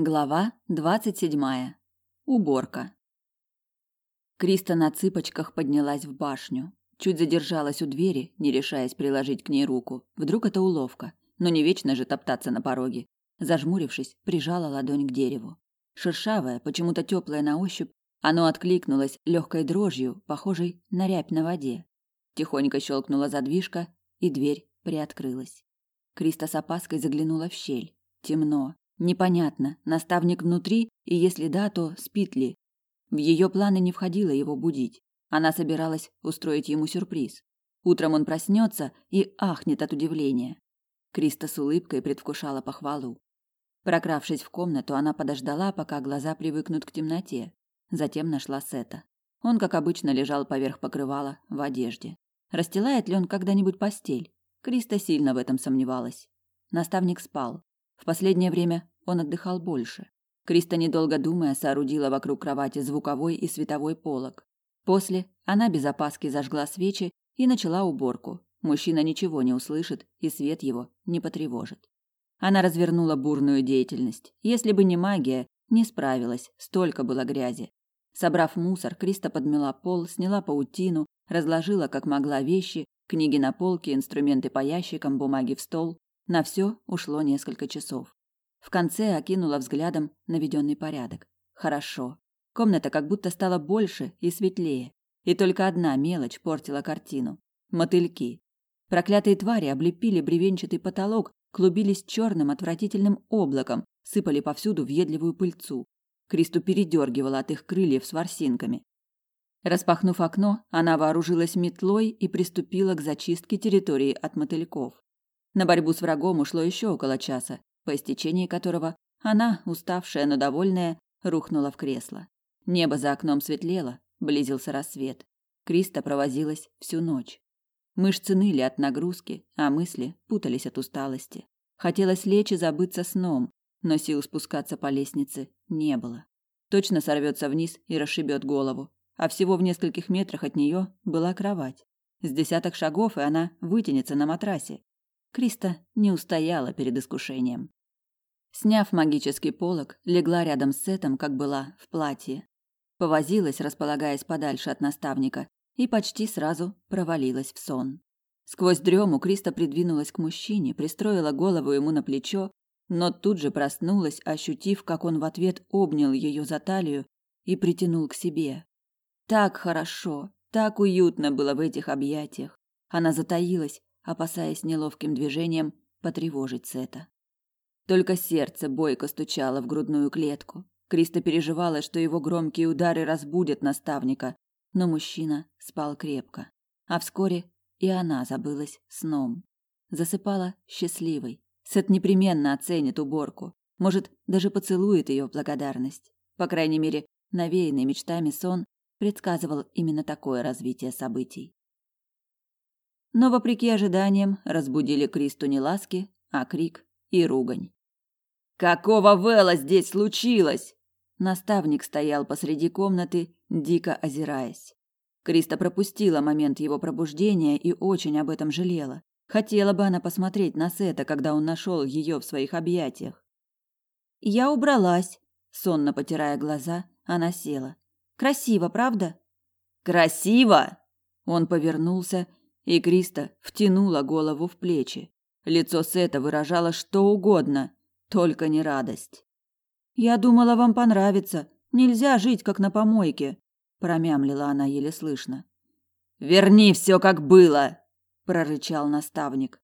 Глава двадцать седьмая. Уборка. Криста на цыпочках поднялась в башню. Чуть задержалась у двери, не решаясь приложить к ней руку. Вдруг это уловка. Но не вечно же топтаться на пороге. Зажмурившись, прижала ладонь к дереву. Шершавое, почему-то теплое на ощупь, оно откликнулось легкой дрожью, похожей на рябь на воде. Тихонько щелкнула задвижка, и дверь приоткрылась. Криста с опаской заглянула в щель. Темно, Непонятно, наставник внутри, и если да, то спит ли. В ее планы не входило его будить. Она собиралась устроить ему сюрприз. Утром он проснется и ахнет от удивления. Криста с улыбкой предвкушала похвалу. Прокравшись в комнату, она подождала, пока глаза привыкнут к темноте. Затем нашла Сета. Он, как обычно, лежал поверх покрывала в одежде. Расстилает ли он когда-нибудь постель? Криста сильно в этом сомневалась. Наставник спал. В последнее время он отдыхал больше. Криста, недолго думая, соорудила вокруг кровати звуковой и световой полог. После она без опаски зажгла свечи и начала уборку. Мужчина ничего не услышит, и свет его не потревожит. Она развернула бурную деятельность. Если бы не магия, не справилась, столько было грязи. Собрав мусор, Криста подмела пол, сняла паутину, разложила как могла вещи, книги на полке, инструменты по ящикам, бумаги в стол. На все ушло несколько часов. В конце окинула взглядом наведенный порядок. Хорошо. Комната как будто стала больше и светлее. И только одна мелочь портила картину. Мотыльки. Проклятые твари облепили бревенчатый потолок, клубились черным отвратительным облаком, сыпали повсюду въедливую пыльцу. Кристу передергивала от их крыльев с ворсинками. Распахнув окно, она вооружилась метлой и приступила к зачистке территории от мотыльков. На борьбу с врагом ушло еще около часа, по истечении которого она, уставшая, но довольная, рухнула в кресло. Небо за окном светлело, близился рассвет. Криста провозилась всю ночь. Мышцы ныли от нагрузки, а мысли путались от усталости. Хотелось лечь и забыться сном, но сил спускаться по лестнице не было. Точно сорвется вниз и расшибет голову. А всего в нескольких метрах от нее была кровать. С десяток шагов, и она вытянется на матрасе. Криста не устояла перед искушением. Сняв магический полог, легла рядом с Сетом, как была, в платье. Повозилась, располагаясь подальше от наставника, и почти сразу провалилась в сон. Сквозь дрему Криста придвинулась к мужчине, пристроила голову ему на плечо, но тут же проснулась, ощутив, как он в ответ обнял ее за талию и притянул к себе. Так хорошо, так уютно было в этих объятиях. Она затаилась, опасаясь неловким движением потревожить Сета. Только сердце бойко стучало в грудную клетку. Криста переживала, что его громкие удары разбудят наставника, но мужчина спал крепко. А вскоре и она забылась сном. Засыпала счастливой. Сет непременно оценит уборку. Может, даже поцелует ее в благодарность. По крайней мере, навеянный мечтами сон предсказывал именно такое развитие событий. Но, вопреки ожиданиям, разбудили Кристу не ласки, а крик и ругань. «Какого Вэлла здесь случилось?» Наставник стоял посреди комнаты, дико озираясь. Криста пропустила момент его пробуждения и очень об этом жалела. Хотела бы она посмотреть на Сета, когда он нашел ее в своих объятиях. «Я убралась», — сонно потирая глаза, она села. «Красиво, правда?» «Красиво!» Он повернулся и Криста втянула голову в плечи. Лицо Сета выражало что угодно, только не радость. «Я думала, вам понравится. Нельзя жить, как на помойке», – промямлила она еле слышно. «Верни все, как было!» – прорычал наставник.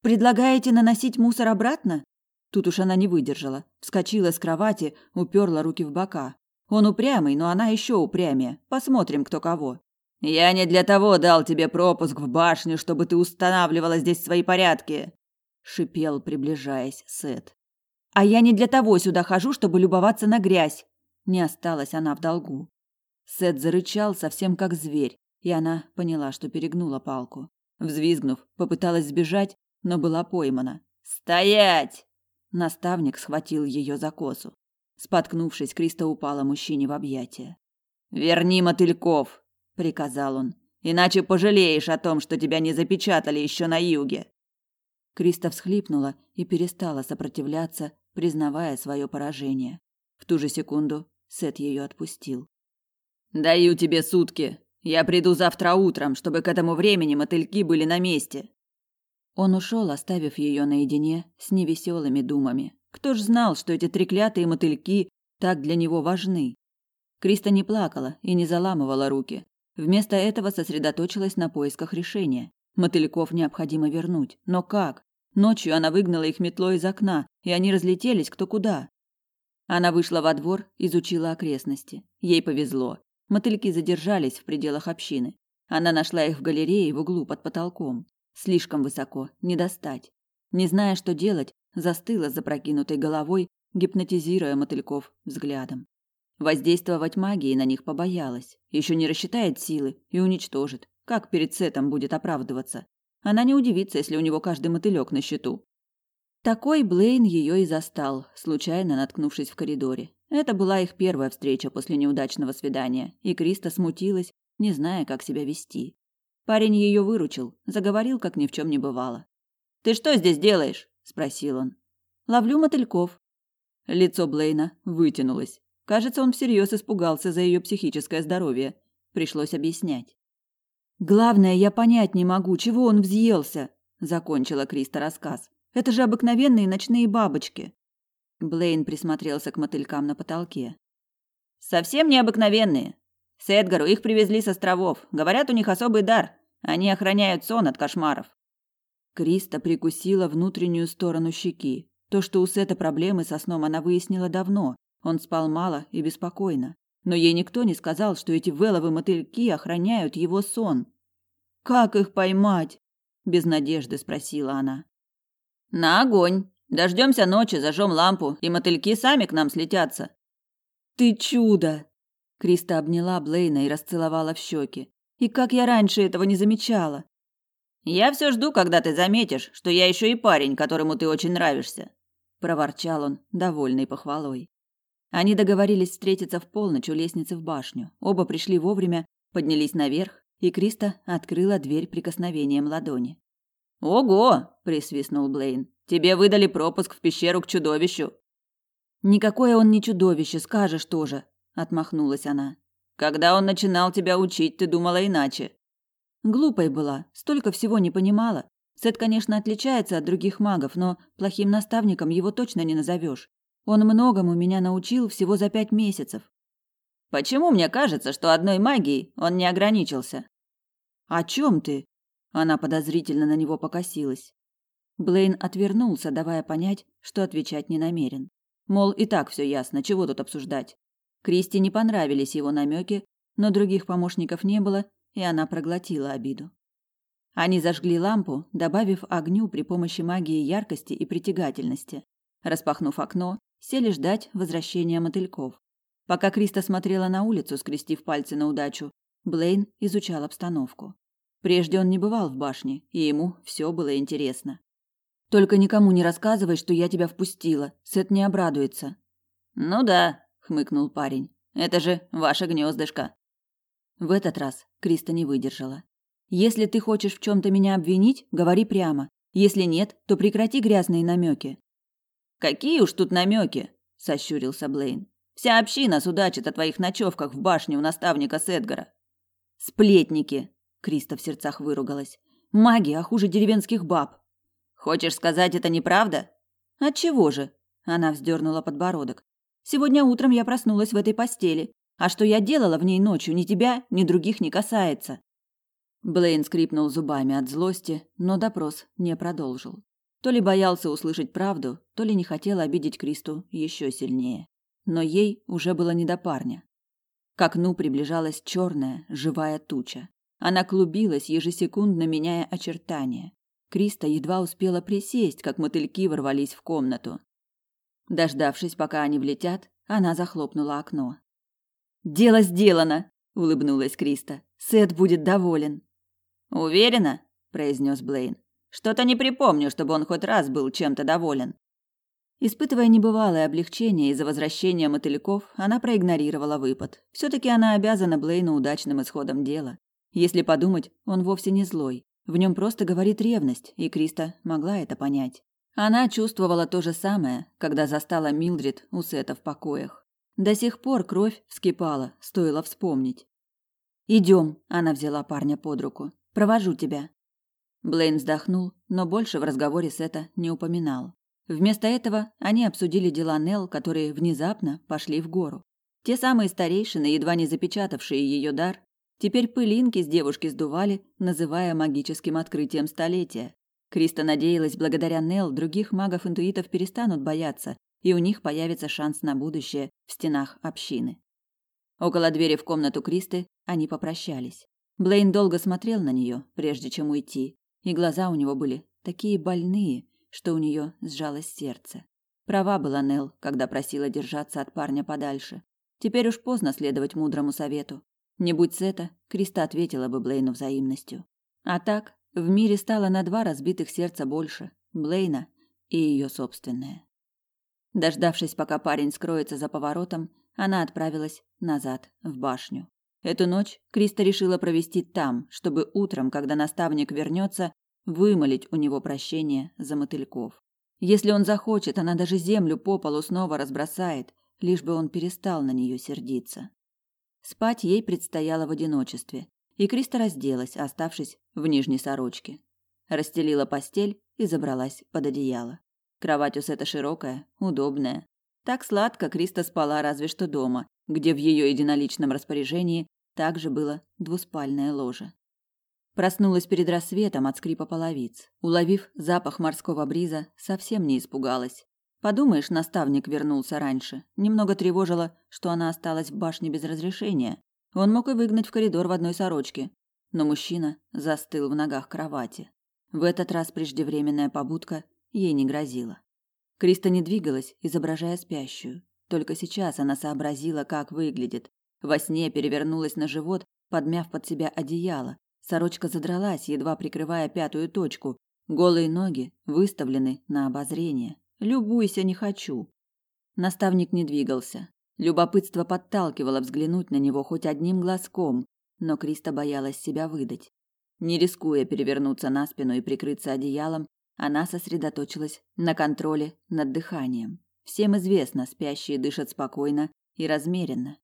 «Предлагаете наносить мусор обратно?» Тут уж она не выдержала, вскочила с кровати, уперла руки в бока. Он упрямый, но она еще упрямее. Посмотрим, кто кого. Я не для того дал тебе пропуск в башню, чтобы ты устанавливала здесь свои порядки, шипел, приближаясь Сет. А я не для того сюда хожу, чтобы любоваться на грязь. Не осталась она в долгу. Сет зарычал совсем как зверь, и она поняла, что перегнула палку. Взвизгнув, попыталась сбежать, но была поймана. «Стоять!» Наставник схватил ее за косу. Споткнувшись, Криста упала мужчине в объятия. «Верни мотыльков!» Приказал он. Иначе пожалеешь о том, что тебя не запечатали еще на юге. Криста всхлипнула и перестала сопротивляться, признавая свое поражение. В ту же секунду Сет ее отпустил. «Даю тебе сутки. Я приду завтра утром, чтобы к этому времени мотыльки были на месте». Он ушел, оставив ее наедине с невеселыми думами. Кто ж знал, что эти треклятые мотыльки так для него важны? Криста не плакала и не заламывала руки. Вместо этого сосредоточилась на поисках решения. Мотыльков необходимо вернуть. Но как? Ночью она выгнала их метлой из окна, и они разлетелись кто куда. Она вышла во двор, изучила окрестности. Ей повезло. Мотыльки задержались в пределах общины. Она нашла их в галерее в углу под потолком. Слишком высоко, не достать. Не зная, что делать, застыла с запрокинутой головой, гипнотизируя мотыльков взглядом. Воздействовать магией на них побоялась. Еще не рассчитает силы и уничтожит. Как перед Сетом будет оправдываться? Она не удивится, если у него каждый мотылек на счету. Такой Блейн ее и застал, случайно наткнувшись в коридоре. Это была их первая встреча после неудачного свидания, и Криста смутилась, не зная, как себя вести. Парень ее выручил, заговорил, как ни в чем не бывало. «Ты что здесь делаешь?» – спросил он. «Ловлю мотыльков». Лицо Блейна вытянулось. Кажется, он всерьез испугался за ее психическое здоровье. Пришлось объяснять. «Главное, я понять не могу, чего он взъелся», – закончила Криста рассказ. Это же обыкновенные ночные бабочки. Блейн присмотрелся к мотылькам на потолке. Совсем необыкновенные. С Эдгару их привезли с островов. Говорят, у них особый дар. Они охраняют сон от кошмаров. Криста прикусила внутреннюю сторону щеки. То, что у Сета проблемы со сном, она выяснила давно. Он спал мало и беспокойно. Но ей никто не сказал, что эти веловые мотыльки охраняют его сон. «Как их поймать?» – без надежды спросила она. На огонь. Дождемся ночи, зажжем лампу, и мотыльки сами к нам слетятся. Ты чудо! Криста обняла Блейна и расцеловала в щеки. И как я раньше этого не замечала. Я все жду, когда ты заметишь, что я еще и парень, которому ты очень нравишься, проворчал он, довольный похвалой. Они договорились встретиться в полночь у лестницы в башню. Оба пришли вовремя, поднялись наверх, и Криста открыла дверь прикосновением ладони. Ого, присвистнул Блейн. Тебе выдали пропуск в пещеру к чудовищу. Никакое он не чудовище, скажешь тоже, отмахнулась она. Когда он начинал тебя учить, ты думала иначе. Глупой была, столько всего не понимала. Сет, конечно, отличается от других магов, но плохим наставником его точно не назовешь. Он многому меня научил всего за пять месяцев. Почему мне кажется, что одной магией он не ограничился? О чем ты? Она подозрительно на него покосилась. Блейн отвернулся, давая понять, что отвечать не намерен. Мол, и так все ясно, чего тут обсуждать. Кристи не понравились его намеки, но других помощников не было, и она проглотила обиду. Они зажгли лампу, добавив огню при помощи магии яркости и притягательности. Распахнув окно, сели ждать возвращения мотыльков. Пока Криста смотрела на улицу, скрестив пальцы на удачу, Блейн изучал обстановку. Прежде он не бывал в башне, и ему все было интересно. Только никому не рассказывай, что я тебя впустила. Сет не обрадуется. Ну да, хмыкнул парень. Это же ваше гнездышко. В этот раз Криста не выдержала. Если ты хочешь в чем то меня обвинить, говори прямо. Если нет, то прекрати грязные намеки. Какие уж тут намеки, сощурился Блейн. Вся община судачит о твоих ночевках в башне у наставника Седгара. Сплетники, Криста в сердцах выругалась. Маги, а хуже деревенских баб. Хочешь сказать, это неправда? От чего же? Она вздернула подбородок. Сегодня утром я проснулась в этой постели, а что я делала в ней ночью, ни тебя, ни других не касается. Блейн скрипнул зубами от злости, но допрос не продолжил. То ли боялся услышать правду, то ли не хотел обидеть Кристу еще сильнее. Но ей уже было не до парня. К окну приближалась черная, живая туча. Она клубилась, ежесекундно меняя очертания. Криста едва успела присесть, как мотыльки ворвались в комнату. Дождавшись, пока они влетят, она захлопнула окно. «Дело сделано!» – улыбнулась Криста. «Сет будет доволен». «Уверена?» – произнес Блейн. «Что-то не припомню, чтобы он хоть раз был чем-то доволен». Испытывая небывалое облегчение из-за возвращения мотыльков, она проигнорировала выпад. все таки она обязана Блейну удачным исходом дела. Если подумать, он вовсе не злой. В нем просто говорит ревность, и Криста могла это понять. Она чувствовала то же самое, когда застала Милдрид у Сета в покоях. До сих пор кровь вскипала, стоило вспомнить. Идем, она взяла парня под руку. Провожу тебя. Блейн вздохнул, но больше в разговоре Сета не упоминал. Вместо этого они обсудили дела Нел, которые внезапно пошли в гору. Те самые старейшины, едва не запечатавшие ее дар, теперь пылинки с девушки сдували, называя магическим открытием столетия. Криста надеялась, благодаря Нел других магов-интуитов перестанут бояться, и у них появится шанс на будущее в стенах общины. Около двери в комнату Кристы они попрощались. Блейн долго смотрел на нее, прежде чем уйти, и глаза у него были такие больные, что у нее сжалось сердце. Права была Нел, когда просила держаться от парня подальше. Теперь уж поздно следовать мудрому совету. Не будь Сета, Криста ответила бы Блейну взаимностью. А так, в мире стало на два разбитых сердца больше – Блейна и ее собственное. Дождавшись, пока парень скроется за поворотом, она отправилась назад в башню. Эту ночь Криста решила провести там, чтобы утром, когда наставник вернется, вымолить у него прощение за мотыльков. Если он захочет, она даже землю по полу снова разбросает, лишь бы он перестал на нее сердиться. Спать ей предстояло в одиночестве, и Криста разделась, оставшись в нижней сорочке. Расстелила постель и забралась под одеяло. Кровать у Сета широкая, удобная. Так сладко Криста спала разве что дома, где в ее единоличном распоряжении также было двуспальное ложе. Проснулась перед рассветом от скрипа половиц. Уловив запах морского бриза, совсем не испугалась. Подумаешь, наставник вернулся раньше. Немного тревожило, что она осталась в башне без разрешения. Он мог и выгнать в коридор в одной сорочке. Но мужчина застыл в ногах кровати. В этот раз преждевременная побудка ей не грозила. Криста не двигалась, изображая спящую. Только сейчас она сообразила, как выглядит. Во сне перевернулась на живот, подмяв под себя одеяло. Сорочка задралась, едва прикрывая пятую точку. Голые ноги выставлены на обозрение. Любуйся не хочу. Наставник не двигался. Любопытство подталкивало взглянуть на него хоть одним глазком, но Криста боялась себя выдать. Не рискуя перевернуться на спину и прикрыться одеялом, она сосредоточилась на контроле над дыханием. Всем известно, спящие дышат спокойно и размеренно.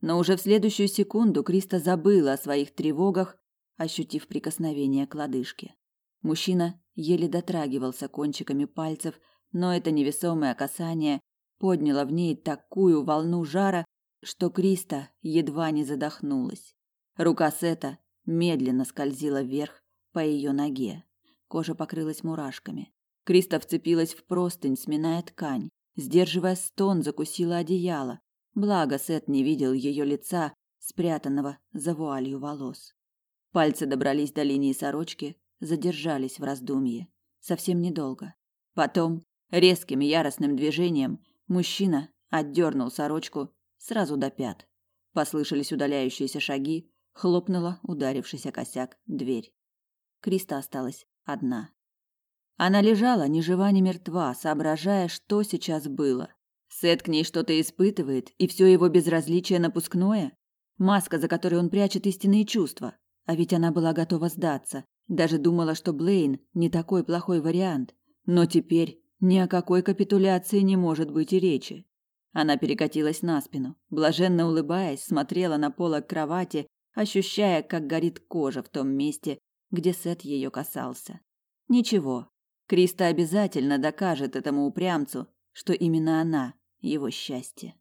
Но уже в следующую секунду Криста забыла о своих тревогах, ощутив прикосновение к лодыжке. Мужчина еле дотрагивался кончиками пальцев но это невесомое касание подняло в ней такую волну жара, что Криста едва не задохнулась. Рука Сета медленно скользила вверх по ее ноге. Кожа покрылась мурашками. Криста вцепилась в простынь, сминая ткань. Сдерживая стон, закусила одеяло. Благо Сет не видел ее лица, спрятанного за вуалью волос. Пальцы добрались до линии сорочки, задержались в раздумье. Совсем недолго. Потом Резким яростным движением мужчина отдернул сорочку сразу до пят. Послышались удаляющиеся шаги, хлопнула ударившийся косяк дверь. Криста осталась одна. Она лежала ни жива, ни мертва, соображая, что сейчас было. Сет к ней что-то испытывает, и все его безразличие напускное? Маска, за которой он прячет истинные чувства. А ведь она была готова сдаться. Даже думала, что Блейн не такой плохой вариант. Но теперь ни о какой капитуляции не может быть и речи. Она перекатилась на спину, блаженно улыбаясь, смотрела на полок кровати, ощущая, как горит кожа в том месте, где Сет ее касался. Ничего, Криста обязательно докажет этому упрямцу, что именно она его счастье.